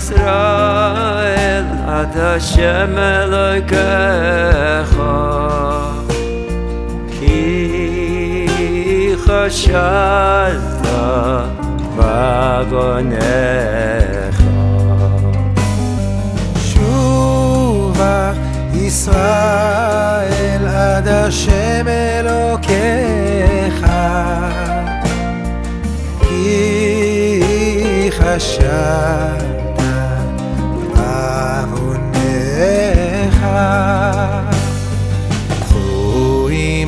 ישראל עד השם אלוהיך כי חשבת בעווניך שובה ישראל עד השם אלוקיך. כי חשבת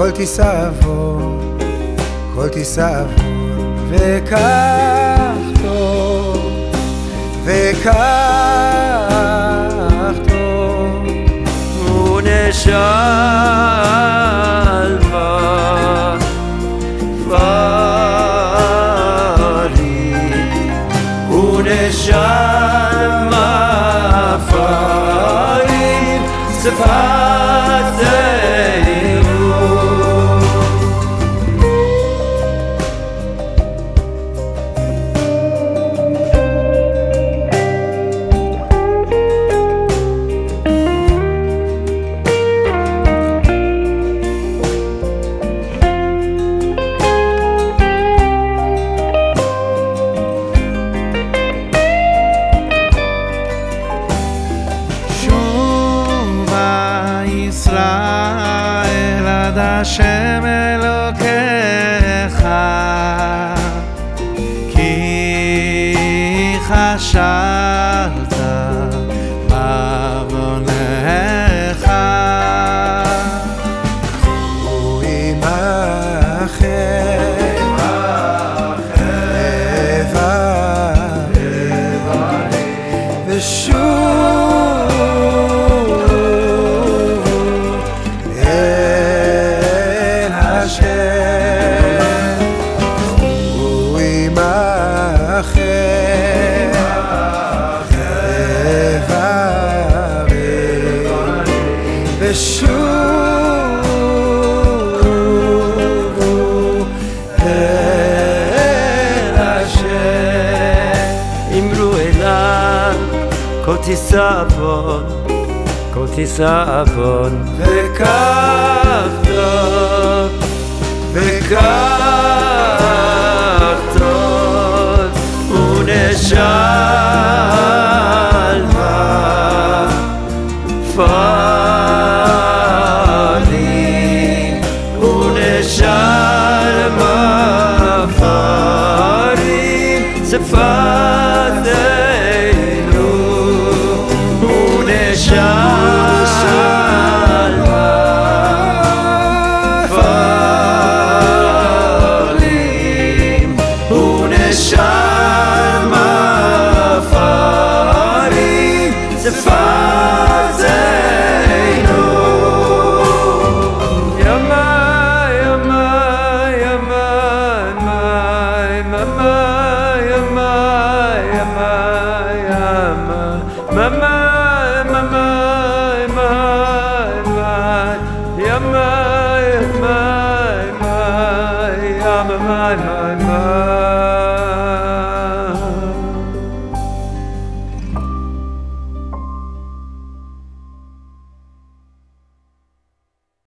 כל תישאבון, כל תישאבון, וכך טוב, וכך טוב, ונשלווה ונשלמה פרים שפתנו השם אלוקיך כי חשבת בעווניך הוא עמכם ושובו ושובו אל השם אמרו אליו כל תישאבון, כל תישאבון וכך טוב, וכך טוב ונשלווה פנים fly. Твоя